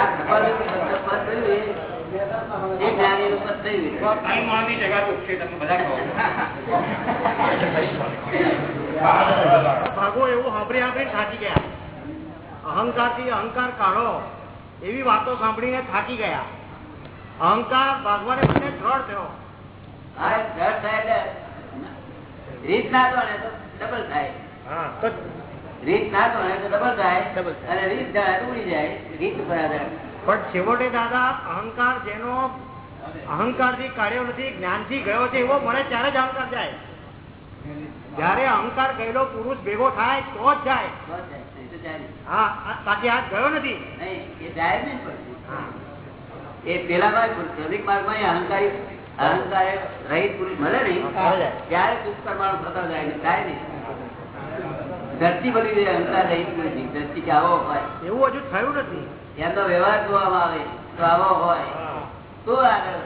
[SPEAKER 1] આ પદ કર્યું એ?
[SPEAKER 5] ભાગો એવું સાંભળી સાંભળી થાકી ગયા. અહંકારથી અહંકાર કાઢો એવી વાતો સાંભળીને થાકી ગયા. અહંકાર ભાગવાને મને દ્રઢ થયો.
[SPEAKER 1] હા, ડર થાય રીત ના તો ડબલ થાય.
[SPEAKER 5] તો
[SPEAKER 1] રીત ના તો ડબલ થાય. અને રીત જાય ઉડી જાય. રીત ઉપર આધાર
[SPEAKER 5] પણ છેવટે દાદા અહંકાર જેનો અહંકારથી કાઢ્યો નથી જ્ઞાનથી ગયો છે એવો મળે ત્યારે જ અહંકાર જાય. જયારે અહંકાર ગયેલો પુરુષ ભેગો થાય તો જ જાય. હા બાકી આ ગયો નથી.
[SPEAKER 1] એ પેલા માર્ગમાં એ અહંકારી અહંકાર રહિત પુરુષ મળે
[SPEAKER 3] હા.
[SPEAKER 1] ત્યારે સુખ થતા જાય ને થાય નહીં. ધરતી બની જાય અહંકાર રહીત પુરુષ ધરતી કે આવો હોય
[SPEAKER 5] એવું હજુ થયું નથી.
[SPEAKER 1] એમનો વ્યવહાર જોવામાં આવે તો આવો હોય તો આગળ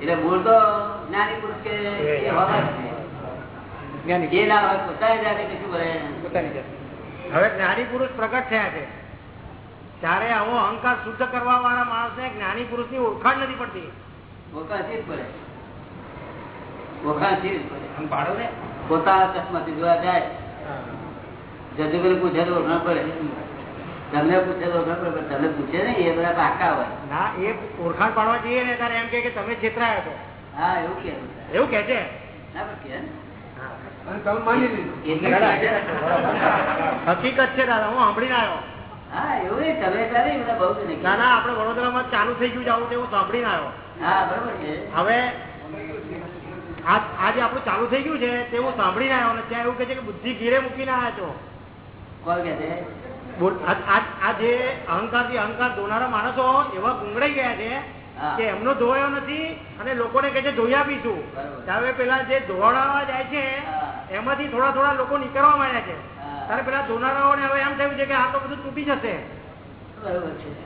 [SPEAKER 1] એટલે મૂળ તો જ્ઞાની પુરુષ કે એ હોવા જ છે.
[SPEAKER 3] જ્ઞાની
[SPEAKER 1] ના હોય પોતાની જાતે કશું કરે
[SPEAKER 3] પોતાની જાત.
[SPEAKER 5] હવે જ્ઞાની પુરુષ પ્રગટ થયા છે. ત્યારે આવો અહંકાર શુદ્ધ કરવા વાળા માણસને જ્ઞાની પુરુષની ઓળખાણ નથી પડતી.
[SPEAKER 1] ઓળખાણથી જ પડે. ઓળખાણથી જ પડે. પોતાના ચશ્માથી જોવા જાય. જજુભાઈ પૂછે તો ઓળખાણ પડે. તમને પૂછે તો તમને પૂછે ને એ બધા પાકા હોય.
[SPEAKER 5] ના એ ઓળખાણ પાડવા જઈએ ને તારે એમ કે તમે છેતરાયો છો.
[SPEAKER 1] હા એવું કે
[SPEAKER 5] એવું કે છે?
[SPEAKER 1] ના ને.
[SPEAKER 5] હકીકત છે દાદા હું સાંભળીને આવ્યો.
[SPEAKER 1] હા એવું તમે બહુ
[SPEAKER 5] ના ના આપણે વડોદરામાં ચાલુ થઈ ગયું જવું એવું તેવું સાંભળીને આવ્યો.
[SPEAKER 1] હા બરોબર છે.
[SPEAKER 5] હવે આ- આજે આપણું ચાલુ થઈ ગયું છે તે હું સાંભળીને આવ્યો અને ત્યાં એવું કે છે કે બુદ્ધિ ઘીરે મૂકીને આવ્યા છો.
[SPEAKER 1] કોણ કે છે?
[SPEAKER 5] આ જે અહંકારથી અહંકાર ધોનારા માણસો એવા ગુંગળાઈ ગયા છે કે એમનો ધોયો નથી અને લોકોને કહે છે ધોઈ આપીશું ત્યારે પેલા જે ધોવાડાવા જાય છે એમાંથી થોડા થોડા લોકો નીકળવા માંડ્યા છે. ત્યારે પેલા ધોનારાઓને હવે એમ થયું છે કે આ તો બધું તૂટી જશે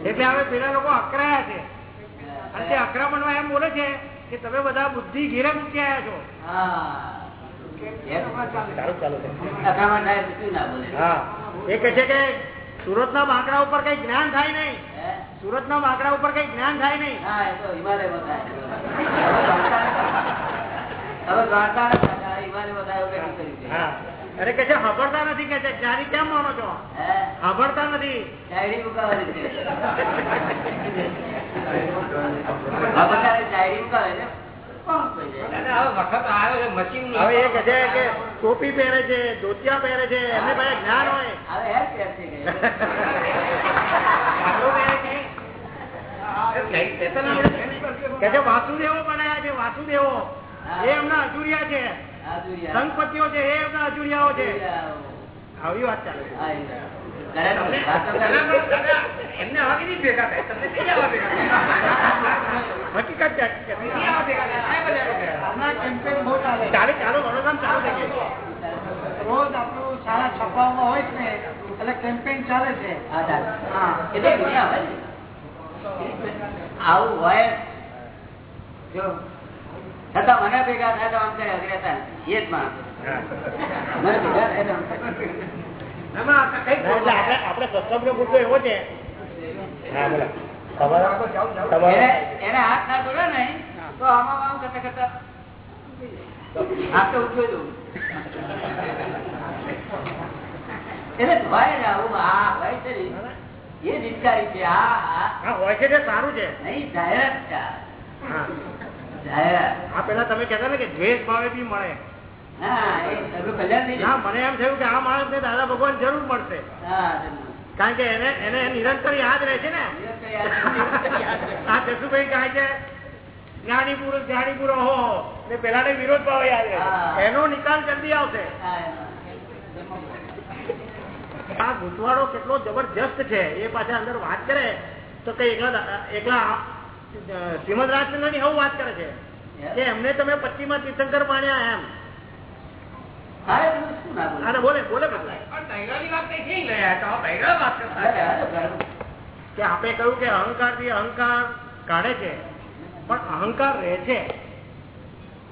[SPEAKER 5] એટલે હવે પેલા લોકો અકરાયા છે અને તે અકરામણમાં એમ બોલે છે કે તમે બધા બુદ્ધિ ઘેરે મૂકી આવ્યા છો એ કે છે કે સુરત ના બાંકડા ઉપર કઈ જ્ઞાન થાય નહીં. સુરત ના બાંકડા ઉપર કઈ જ્ઞાન થાય નહીં. અરે કે છે સાંભળતા નથી કે છે. જ્ઞાની કેમ માનો છો? સાંભળતા નથી.
[SPEAKER 1] ડાયરી મુકાવાની
[SPEAKER 5] ટોપી પહેરે છે ધોતિયા પહેરે છે એમને પાસે જ્ઞાન હોય.
[SPEAKER 1] હવે હેર પેર છે કે
[SPEAKER 5] કે છે વાસુદેવો બનાયા છે વાસુદેવો. એ એમના અજુરિયા છે. સંઘપતિઓ છે એ એમના અજુરિયાઓ છે. આવી વાત ચાલે
[SPEAKER 2] રોજ આપણું સારા છપાવવામાં હોય છે એટલે કેમ્પેન ચાલે છે.
[SPEAKER 1] હા,
[SPEAKER 2] હા.
[SPEAKER 1] એ તો દુનિયા હોય ને. આવું હોય જો છતાં મને ભેગા થાય તો આમ અગ્રતા એ જ માણસ. મને ભેગા થાય તો
[SPEAKER 5] ના, મુદ્દો એવો છે. હા બોલો. તમારા તમારા
[SPEAKER 1] એને હાથ ના જોડે ને તો આમાં આમ કરતા કરતા હાથ તો ઉઠ્યો દઉં એટલે હોય ને આવું આ હોય છે એ નિષ્કારી છે આ આ
[SPEAKER 5] હા હોય છે તે સારું છે.
[SPEAKER 1] નહીં જાહેરાત છે આ. જાહેરાત.
[SPEAKER 5] આ પેલા તમે કહેતા ને કે દ્વેષ ભાવે બી મળે.
[SPEAKER 1] હા
[SPEAKER 5] હા મને એમ થયું કે આ માણસ ને દાદા ભગવાન જરૂર મળશે. કારણ કે એને એને નિરંતર યાદ રહે છે ને. આ જસુભાઈ કહે છે જ્ઞાની પુરુષ જ્ઞાની પુરુષ હો. ને પેલાને વિરોધ ભાવ યાદ રહે. એનો નિકાલ જલ્દી આવશે. આ ગુંચવાડો કેટલો જબરજસ્ત છે. એ પાછા અંદર વાત કરે તો કઈ એકલા એકલા શ્રીમદ રાજચંદ્રની વાત કરે છે કે એમને તમે પચીમાં તીર્થંકર પાણ્યા એમ. આપણે કહ્યું કે અહંકારથી અહંકાર કાઢે છે પણ અહંકાર રહે છે.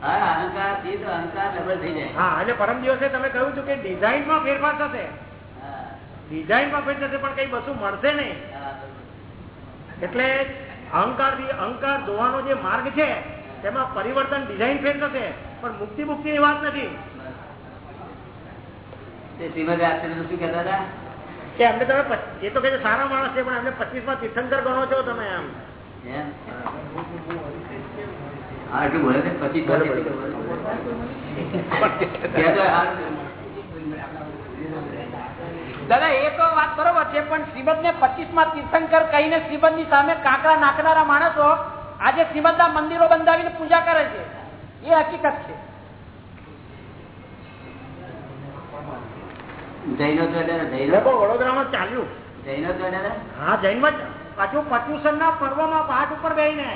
[SPEAKER 1] અહંકારથી અહંકાર ડબલ થઈ જાય.
[SPEAKER 5] હા એટલે પરમ દિવસે તમે કહ્યું હતું કે ડિઝાઇનમાં ફેરફાર થશે. ડિઝાઇનમાં ફેર થશે પણ કઈ વસ્તુ મળશે નહીં. એટલે અહંકારથી અહંકાર ધોવાનો જે માર્ગ છે તેમાં પરિવર્તન ડિઝાઇન ફેર થશે પણ મુક્તિ મુક્તિ ની વાત નથી.
[SPEAKER 1] શ્રીમદ આચાર્ય શું કહેતા હતા
[SPEAKER 5] એમને તમે એ તો કે સારા માણસ છે પણ એમને પચીસમાં તીર્થંકર ગણો છો તમે એમ
[SPEAKER 1] એમ? બોલે છે પછી તો
[SPEAKER 5] બરોબર.
[SPEAKER 1] કહેતો હોય, હારું.
[SPEAKER 3] દાદા એ તો વાત બરોબર છે પણ શ્રીમદ ને પચીસમાં તીર્થંકર કહીને શ્રીમદની સામે કાંકરા નાખનારા માણસો આજે શ્રીમદ ના મંદિરો બંધાવીને પૂજા કરે છે એ હકીકત છે
[SPEAKER 1] જૈનો. તો એટલે જૈનો
[SPEAKER 5] વડોદરામાં ચાલ્યું.
[SPEAKER 1] જૈનો
[SPEAKER 5] હા જૈનમાં જ પાછું પર્યુષણ ના પર્વમાં પાઠ ઉપર બેહીને.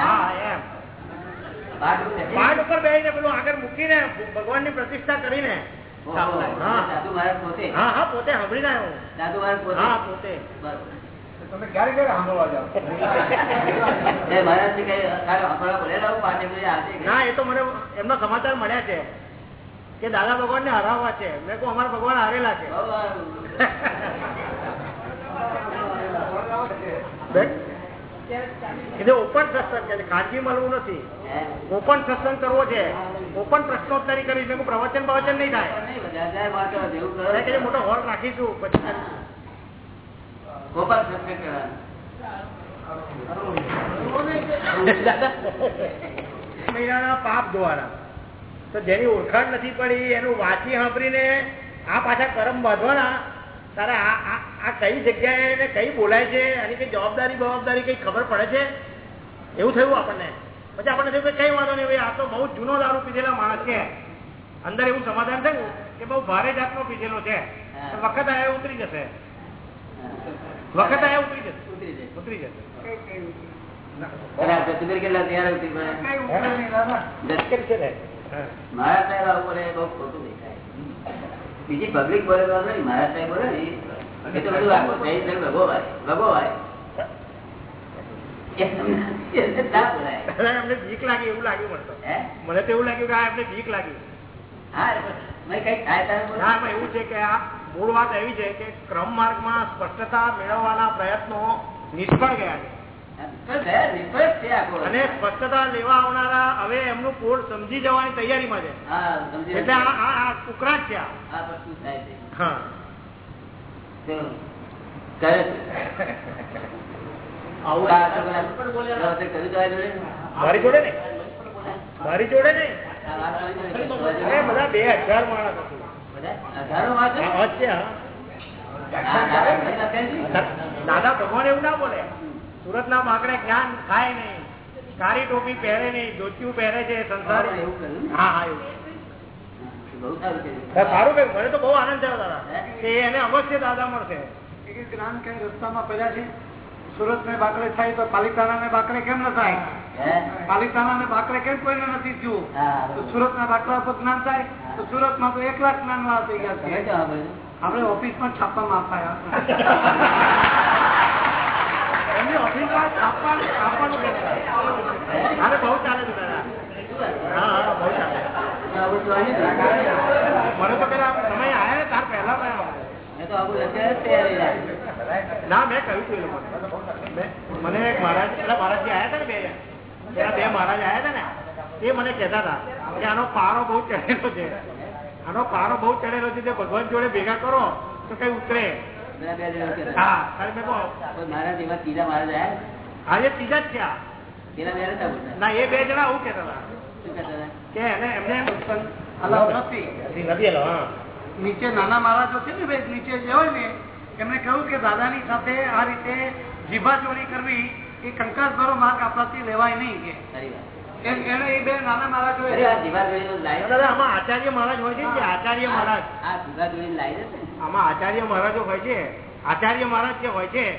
[SPEAKER 5] હા?
[SPEAKER 1] એમ?
[SPEAKER 5] એમ.
[SPEAKER 1] પાઠ ઉપર
[SPEAKER 5] બેહીને? પેલું આગળ મૂકીને ભગવાનની પ્રતિષ્ઠા કરીને.
[SPEAKER 1] દાદુ મહારાજ પોતે?
[SPEAKER 5] હા હા પોતે સાંભળીને આવ્યો
[SPEAKER 1] દાદુ મહારાજ પોતે?
[SPEAKER 5] હા
[SPEAKER 2] તમે ક્યારે ક્યારે સાંભળવા જાઓ?
[SPEAKER 5] ના એ તો મને એમના સમાચાર મળ્યા છે. કે દાદા ભગવાન ને હરાવવા છે. મેં કહું અમારા ભગવાન હારેલા છે. ઓપન સત્સંગ છે ખાનગી મળવું નથી. ઓપન સત્સંગ કરવો છે. ઓપન પ્રશ્નોત્તરી કરી છે પ્રવચન પ્રવચન નહીં થાય. મોટો હોલ રાખીશું પછી
[SPEAKER 1] ગોપાલ સત્સંગ કરવાનો.
[SPEAKER 5] મહિનાના પાપ ધોવાના તો જેની ઓળખાણ નથી પડી એનું વાંચી સાંભળીને આ પાછા કરમ બાંધવાના. તારે આ કઈ જગ્યાએ ને કઈ બોલાય છે? આની કઈ જવાબદારી જવાબદારી કઈ ખબર પડે છે? એવું થયું આપણને. પછી આપણને થયું કે કઈ વાંધો નહીં ભાઈ આ તો બહુ જૂનો દારૂ પીધેલા માણસ છે. અંદર એવું સમાધાન થયું કે બહુ ભારે જાતનો પીધેલો છે. વખત આયા ઉતરી જશે. વખત આયા ઉતરી જશે.
[SPEAKER 1] ઉતરી જશે.
[SPEAKER 5] ઉતરી જશે.
[SPEAKER 1] કેટલા તૈયાર ઉતરી પડે? મહારાજ સાહેબ આવું બોલે બહુ ખોટું દેખાય. બીજી પબ્લિક બોલે તો નહીં. સાહેબ બોલે ને એ તો બધું આખું જૈન ધર્મ ભગોવાય ભગોવાય
[SPEAKER 5] મને તો. મને તો એવું લાગ્યું કે આ એમને બીક લાગી. એવું છે કે આ મૂળ વાત એવી છે કે ક્રમ માર્ગમાં સ્પષ્ટતા મેળવવાના પ્રયત્નો નિષ્ફળ ગયા છે. અને સ્પષ્ટતા લેવા આવનારા હવે એમનું પોળ સમજી જવાની તૈયારીમાં છે. એટલે આ છે? મારી જોડે ને મારી જોડે બધા બે હજાર માણસ હતું?
[SPEAKER 1] હજારો વાંચો? દાદા
[SPEAKER 5] ભગવાન એવું ના બોલે. સુરત ના માકડે જ્ઞાન ખાય નહીં. કારી ટોપી પહેરે નહીં ધોતિયું પહેરે છે સંસારી. હા હા એવું.
[SPEAKER 1] સારું કર્યું.
[SPEAKER 5] હા, સારું કહ્યું. મને તો બહુ આનંદ થયો દાદા. એને અવશ્ય દાદા મળશે.
[SPEAKER 7] જ્ઞાન કઈ રસ્તામાં પડ્યા છે? સુરત ને બાકડે થાય તો પાલિતાણા ને બાકડે કેમ ન થાય? પાલિતાણા ને બાકડે કેમ કોઈને નથી થયું? તો સુરત ના બાકડા પર જ્ઞાન થાય? તો સુરતમાં તો એક લાખ જ્ઞાન વાળા થઈ ગયા છે? આપણે ઓફિસમાં છાપામાં અપાયા
[SPEAKER 5] એમની ઓફિસમાં છાપવાનું છાપવાનું બહુ ચાલે છે. મને તો પેલા આવ્યા ને તાર પહેલા. ના મેં કહ્યું હતું મને એક મહારાજ પેલા મહારાજજી આવ્યા હતા ને બે પેલા બે મહારાજ આવ્યા હતા ને એ મને કહેતા હતા કે આનો પારો બહુ ચડેલો છે. આનો પારો બહુ ચડેલો છે ભગવાન જોડે ભેગા કરો તો કઈ ઉતરે.
[SPEAKER 1] મહારાજ એવા ત્રીજા મહારાજ?
[SPEAKER 5] આજે ત્રીજા જ. ના એ બે જણા આવું હતા? કે એને એમને
[SPEAKER 7] નીચે નાના મહારાજો છે ને નીચે જે હોય ને એમને કહ્યું કે દાદાની સાથે આ રીતે જીભા ચોરી કરવી એ કંકાસ ભરો માર્ગ આપણાથી લેવાય નહીં કે. મહારાજો
[SPEAKER 5] આચાર્ય મહારાજ હોય છે જે આચાર્ય મહારાજ.
[SPEAKER 1] આ જીવા જોડીને લાઈ દેશે ને.
[SPEAKER 5] આમાં આચાર્ય મહારાજો હોય છે. આચાર્ય મહારાજ જે હોય છે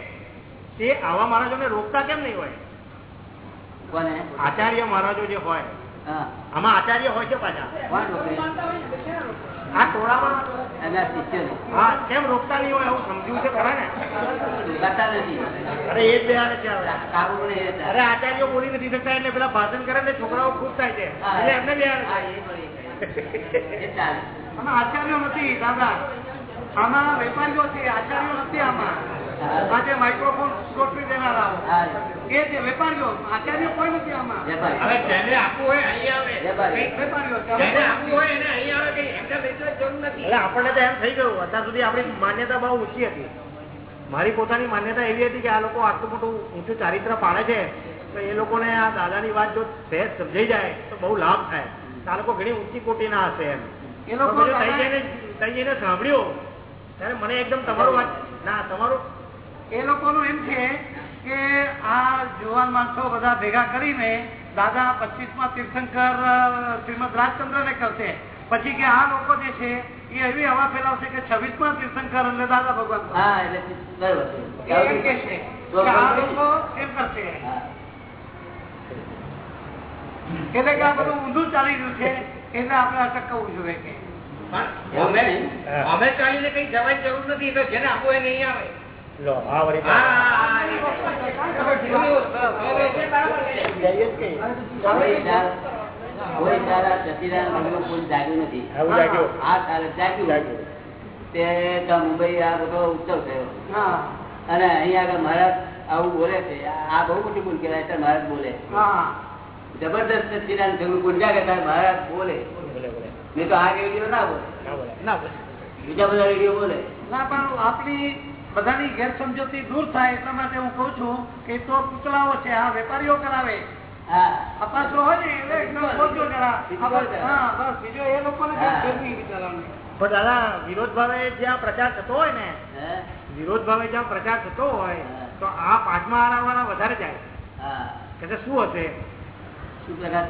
[SPEAKER 5] તે આવા મહારાજોને રોકતા કેમ નહીં હોય? આચાર્ય મહારાજો જે હોય. આમાં આચાર્ય હોય છે પાછા? આ ટોળામાં?
[SPEAKER 1] એમના શિષ્યોને.
[SPEAKER 5] હા કેમ રોકતા નહીં હોય એવું સમજ્યું છે ખરા ને?
[SPEAKER 1] રોકાતા નથી.
[SPEAKER 5] અરે એ જ બે છે હવે.
[SPEAKER 1] કાબુને એ જ.
[SPEAKER 5] અરે આચાર્યો બોલી નથી શકતા એટલે પેલા ભાષણ કરે ને છોકરાઓ ખુશ થાય છે. એટલે એમને
[SPEAKER 7] આચાર્યો નથી દાદા. આમાં વેપારીઓ છે આચાર્યો નથી આમાં. આજે માઇક્રોફોન ગોઠવી દેનારાઓ એ છે વેપારીઓ આચાર્ય કોઈ નથી આમાં.
[SPEAKER 5] હવે જેને આપવું હોય અહીં આવે.
[SPEAKER 7] વેપારીઓ
[SPEAKER 5] જેને આપવું હોય એને અહીં આવે કઈ એમને વેચવાની જરૂર નથી. એટલે આપણને તો એમ થઈ ગયું અત્યાર સુધી આપણી માન્યતા બહુ ઊંચી હતી. મારી પોતાની માન્યતા એવી હતી કે આ લોકો આટલું મોટું ઊંચું ચારિત્ર પાડે છે તો એ લોકોને આ દાદાની વાત જો સહેજ સમજાઈ જાય તો બહુ લાભ થાય. આ લોકો ઘણી ઊંચી કોટીના હશે એમ.
[SPEAKER 7] એ લોકો દાદા-
[SPEAKER 5] સાંભળ્યું. ત્યારે મને એકદમ તમારું વાત ના તમારું
[SPEAKER 7] એ લોકોનું એમ છે કે આ જુવાન માણસો બધા ભેગા કરીને દાદા પચીસમાં તીર્થંકર શ્રીમદ રાજચંદ્ર ને કરશે પછી કે આ લોકો જે છે એ એવી હવા ફેલાવશે કે છવ્વીસમાં તીર્થંકર એટલે દાદા ભગવાન
[SPEAKER 1] હા, એટલે છે.
[SPEAKER 7] એમ કે આ લોકો એમ કરશે. એટલે કે આ બધું ઊંધું ચાલી રહ્યું છે એટલે આપણે અટકવું જોઈએ કે.
[SPEAKER 3] અમે ચાલીને કઈ જવાની જરૂર નથી તો જેને આપવું એ નહીં આવે.
[SPEAKER 5] લો, આ વળી કઈ.
[SPEAKER 1] કોઈ કોઈ કોઈ આ અને અહીંયા આગળ મહારાજ આવું બોલે છે આ બહુ મોટી ભૂલ કહેવાય એટલે મહારાજ બોલે જબરદસ્ત સતીદાન થયું જાગે કરતા મહારાજ બોલે નહીં તો આ રેડિયો ના બોલે બીજા બધા રેડિયો બોલે
[SPEAKER 7] આપણી બધાની ગેરસમજોતી દૂર થાય એટલા માટે હું કઉ છું કે તો પૂતળાઓ છે આ વેપારીઓ કરાવે. અપાસો હોય ને એટલે બીજો એ લોકોને.
[SPEAKER 5] પણ દાદા વિરોધ ભાવે જ્યાં પ્રચાર થતો હોય ને વિરોધ ભાવે જ્યાં પ્રચાર થતો હોય તો આ પાંચમા આરાવાળા વધારે જાય.
[SPEAKER 1] હા.
[SPEAKER 5] કે શું હશે?
[SPEAKER 1] શું પ્રકાર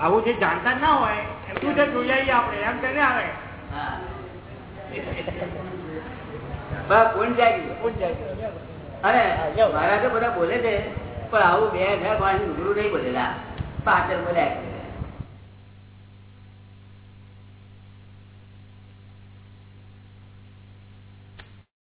[SPEAKER 5] આવું જે જાણતા ના હોય એમ શું છે જોઈ આવીએ આપણે એમ કરીને આવે.
[SPEAKER 1] કોણ જાગી
[SPEAKER 5] કોણ જાય
[SPEAKER 1] અરે મહારાજો બધા બોલે છે પણ આવું બે હજાર પાંચ ગુરુ નહીં બોલેલા. પાછળ બોલ્યા.